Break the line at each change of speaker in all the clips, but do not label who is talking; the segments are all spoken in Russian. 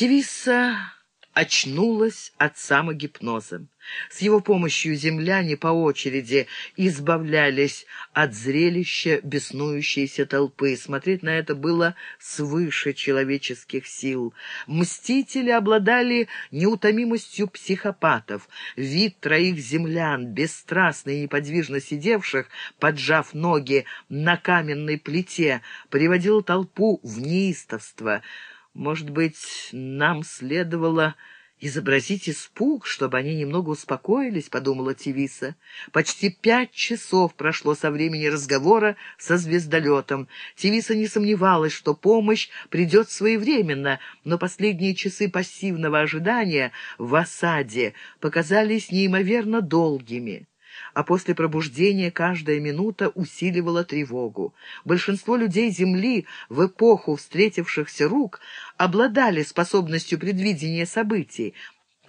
Тивиса очнулась от самогипноза. С его помощью земляне по очереди избавлялись от зрелища беснующейся толпы. Смотреть на это было свыше человеческих сил. Мстители обладали неутомимостью психопатов. Вид троих землян, бесстрастно и неподвижно сидевших, поджав ноги на каменной плите, приводил толпу в неистовство. Может быть, нам следовало изобразить испуг, чтобы они немного успокоились, — подумала Тивиса. Почти пять часов прошло со времени разговора со звездолетом. Тивиса не сомневалась, что помощь придет своевременно, но последние часы пассивного ожидания в осаде показались неимоверно долгими а после пробуждения каждая минута усиливала тревогу. Большинство людей Земли в эпоху встретившихся рук обладали способностью предвидения событий,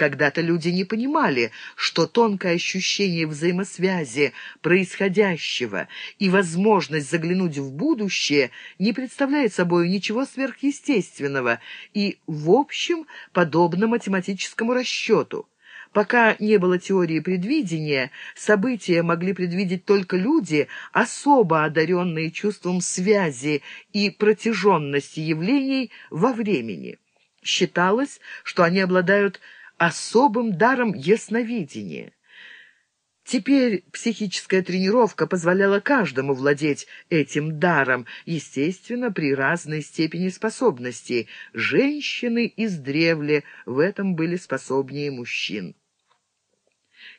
когда-то люди не понимали, что тонкое ощущение взаимосвязи происходящего и возможность заглянуть в будущее не представляет собой ничего сверхъестественного и, в общем, подобно математическому расчету. Пока не было теории предвидения, события могли предвидеть только люди, особо одаренные чувством связи и протяженности явлений во времени. Считалось, что они обладают особым даром ясновидения. Теперь психическая тренировка позволяла каждому владеть этим даром, естественно, при разной степени способностей. Женщины издревле в этом были способнее мужчин.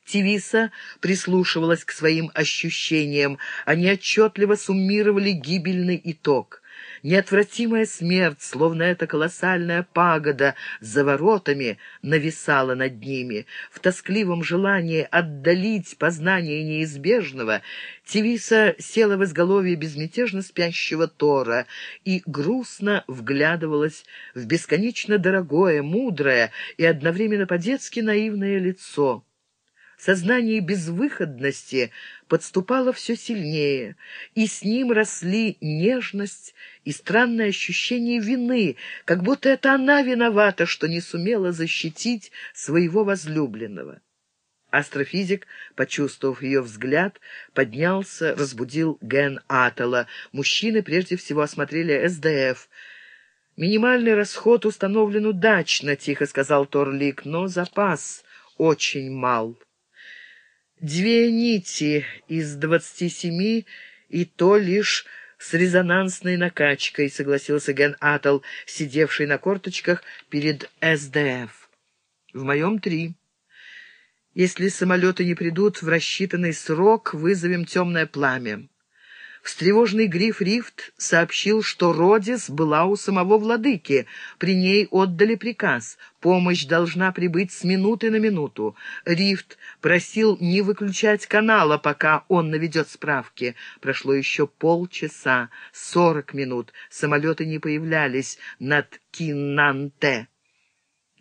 Тивиса прислушивалась к своим ощущениям. Они отчетливо суммировали гибельный итог. Неотвратимая смерть, словно эта колоссальная пагода за воротами, нависала над ними. В тоскливом желании отдалить познание неизбежного Тивиса села в изголовье безмятежно спящего Тора и грустно вглядывалась в бесконечно дорогое, мудрое и одновременно по-детски наивное лицо. Сознание безвыходности подступало все сильнее, и с ним росли нежность и странное ощущение вины, как будто это она виновата, что не сумела защитить своего возлюбленного. Астрофизик, почувствовав ее взгляд, поднялся, разбудил Ген Атала. Мужчины прежде всего осмотрели СДФ. «Минимальный расход установлен удачно», — тихо сказал Торлик, — «но запас очень мал». Две нити из двадцати семи, и то лишь с резонансной накачкой, согласился Ген Атл, сидевший на корточках перед СДФ. В моем три. Если самолеты не придут в рассчитанный срок, вызовем темное пламя. Встревоженный гриф Рифт сообщил, что Родис была у самого владыки. При ней отдали приказ. Помощь должна прибыть с минуты на минуту. Рифт просил не выключать канала, пока он наведет справки. Прошло еще полчаса, сорок минут. Самолеты не появлялись над Киннанте.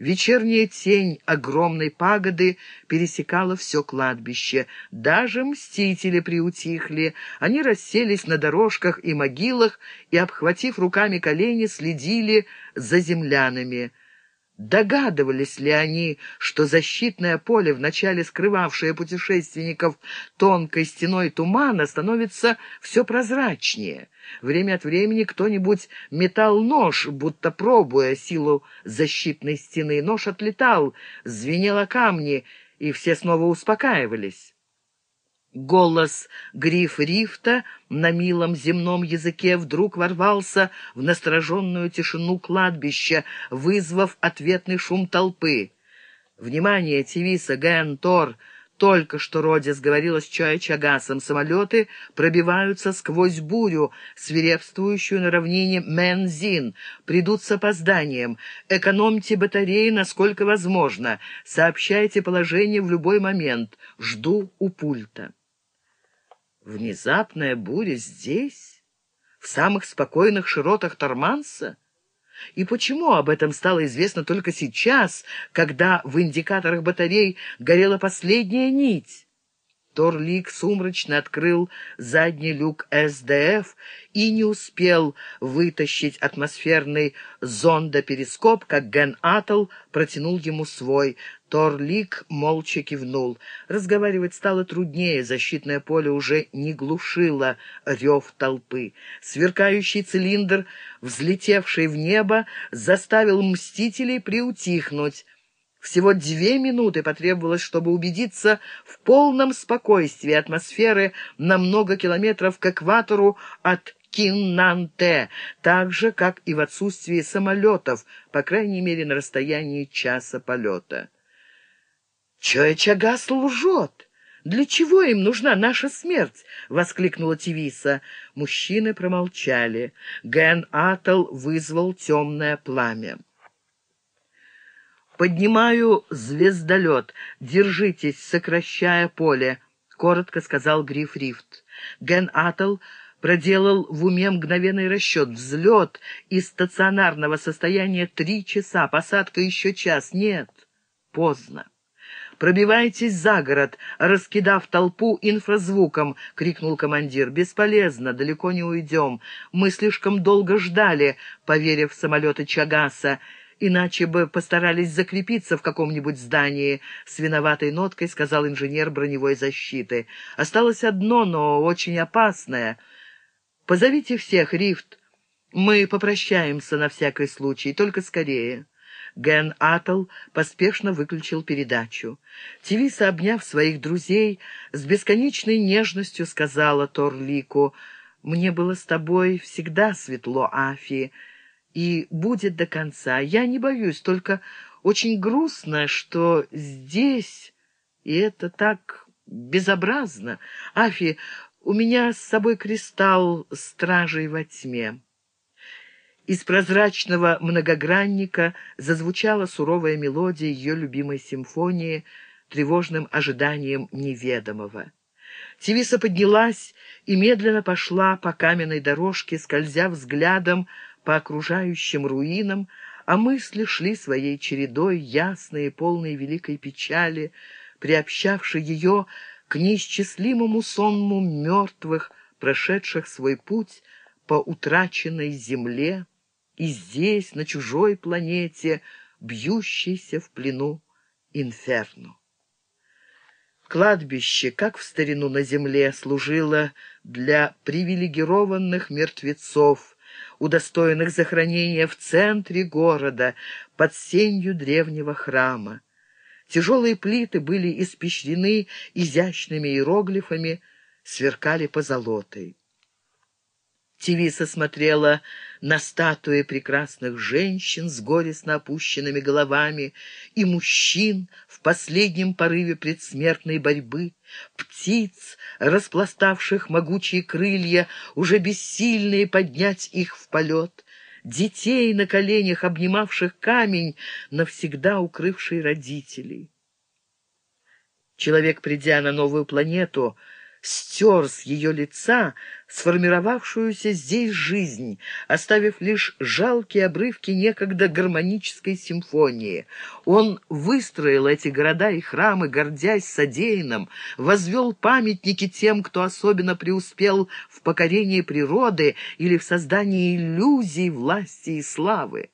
Вечерняя тень огромной пагоды пересекала все кладбище. Даже мстители приутихли. Они расселись на дорожках и могилах и, обхватив руками колени, следили за землянами. Догадывались ли они, что защитное поле, вначале скрывавшее путешественников тонкой стеной тумана, становится все прозрачнее? Время от времени кто-нибудь метал нож, будто пробуя силу защитной стены. Нож отлетал, звенел о камни, и все снова успокаивались. Голос гриф рифта на милом земном языке вдруг ворвался в настороженную тишину кладбища, вызвав ответный шум толпы. «Внимание, Тивиса, Ген, Тор!» Только что Родис говорила с Чая Чагасом. Самолеты пробиваются сквозь бурю, свирепствующую на равнине Мензин. Придут с опозданием. Экономьте батареи, насколько возможно. Сообщайте положение в любой момент. Жду у пульта. Внезапная буря здесь, в самых спокойных широтах Торманса? И почему об этом стало известно только сейчас, когда в индикаторах батарей горела последняя нить? Торлик сумрачно открыл задний люк СДФ и не успел вытащить атмосферный зондоперископ, как Ген Атл протянул ему свой. Торлик молча кивнул. Разговаривать стало труднее, защитное поле уже не глушило рев толпы. Сверкающий цилиндр, взлетевший в небо, заставил мстителей приутихнуть. Всего две минуты потребовалось, чтобы убедиться в полном спокойствии атмосферы на много километров к экватору от Киннанте, так же, как и в отсутствии самолетов, по крайней мере, на расстоянии часа полета. «Чё Чагас лжет? Для чего им нужна наша смерть?» — воскликнула Тивиса. Мужчины промолчали. Ген Атл вызвал темное пламя. «Поднимаю звездолет. Держитесь, сокращая поле», — коротко сказал Гриф Рифт. Ген Атл проделал в уме мгновенный расчет. Взлет из стационарного состояния три часа, посадка еще час. Нет, поздно. «Пробивайтесь за город, раскидав толпу инфразвуком!» — крикнул командир. «Бесполезно, далеко не уйдем. Мы слишком долго ждали, поверив в самолеты Чагаса иначе бы постарались закрепиться в каком-нибудь здании», — с виноватой ноткой сказал инженер броневой защиты. «Осталось одно, но очень опасное. Позовите всех, Рифт. Мы попрощаемся на всякий случай, только скорее». Ген Атл поспешно выключил передачу. Тивиса, обняв своих друзей, с бесконечной нежностью сказала Торлику, «Мне было с тобой всегда светло, Афи» и будет до конца. Я не боюсь, только очень грустно, что здесь, и это так безобразно. Афи, у меня с собой кристалл стражей во тьме. Из прозрачного многогранника зазвучала суровая мелодия ее любимой симфонии тревожным ожиданием неведомого. Тивиса поднялась и медленно пошла по каменной дорожке, скользя взглядом по окружающим руинам, а мысли шли своей чередой, ясные, полные великой печали, приобщавшей ее к неисчислимому сонму мертвых, прошедших свой путь по утраченной земле и здесь, на чужой планете, бьющейся в плену инферну. Кладбище, как в старину на земле, служило для привилегированных мертвецов, удостоенных захоронения в центре города, под сенью древнего храма. Тяжелые плиты были испещрены изящными иероглифами, сверкали позолотой. Тивиса смотрела на статуи прекрасных женщин с горестно опущенными головами и мужчин в последнем порыве предсмертной борьбы, птиц, распластавших могучие крылья, уже бессильные поднять их в полет, детей на коленях, обнимавших камень, навсегда укрывший родителей. Человек, придя на новую планету, стер с ее лица сформировавшуюся здесь жизнь, оставив лишь жалкие обрывки некогда гармонической симфонии. Он выстроил эти города и храмы, гордясь содеянным, возвел памятники тем, кто особенно преуспел в покорении природы или в создании иллюзий власти и славы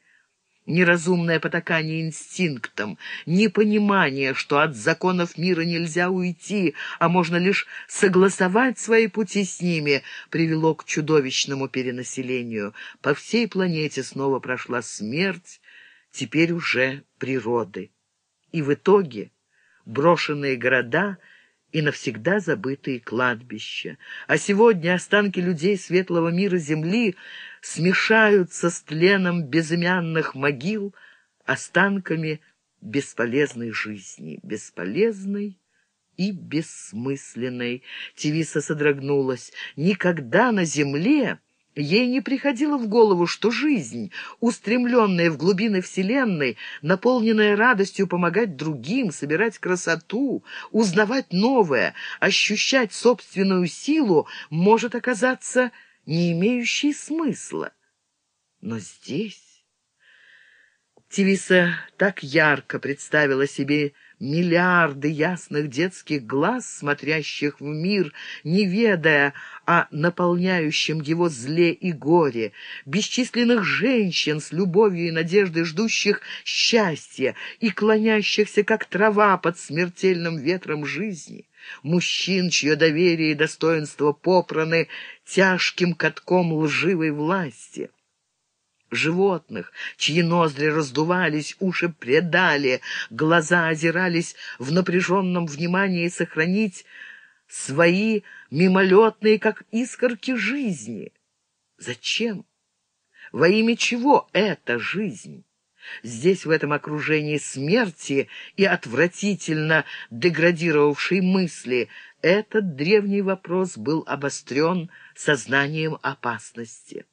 неразумное потакание инстинктам, непонимание, что от законов мира нельзя уйти, а можно лишь согласовать свои пути с ними, привело к чудовищному перенаселению. По всей планете снова прошла смерть, теперь уже природы. И в итоге брошенные города — и навсегда забытые кладбища. А сегодня останки людей светлого мира Земли смешаются с тленом безымянных могил, останками бесполезной жизни, бесполезной и бессмысленной. Тивиса содрогнулась. Никогда на земле Ей не приходило в голову, что жизнь, устремленная в глубины Вселенной, наполненная радостью помогать другим, собирать красоту, узнавать новое, ощущать собственную силу, может оказаться не имеющей смысла. Но здесь... Тивиса так ярко представила себе миллиарды ясных детских глаз, смотрящих в мир, не ведая о наполняющем его зле и горе, бесчисленных женщин с любовью и надеждой ждущих счастья и клонящихся, как трава под смертельным ветром жизни, мужчин, чье доверие и достоинство попраны тяжким катком лживой власти животных, чьи ноздри раздувались, уши предали, глаза озирались в напряженном внимании сохранить свои мимолетные, как искорки жизни. Зачем? Во имя чего эта жизнь? Здесь, в этом окружении смерти и отвратительно деградировавшей мысли, этот древний вопрос был обострен сознанием опасности.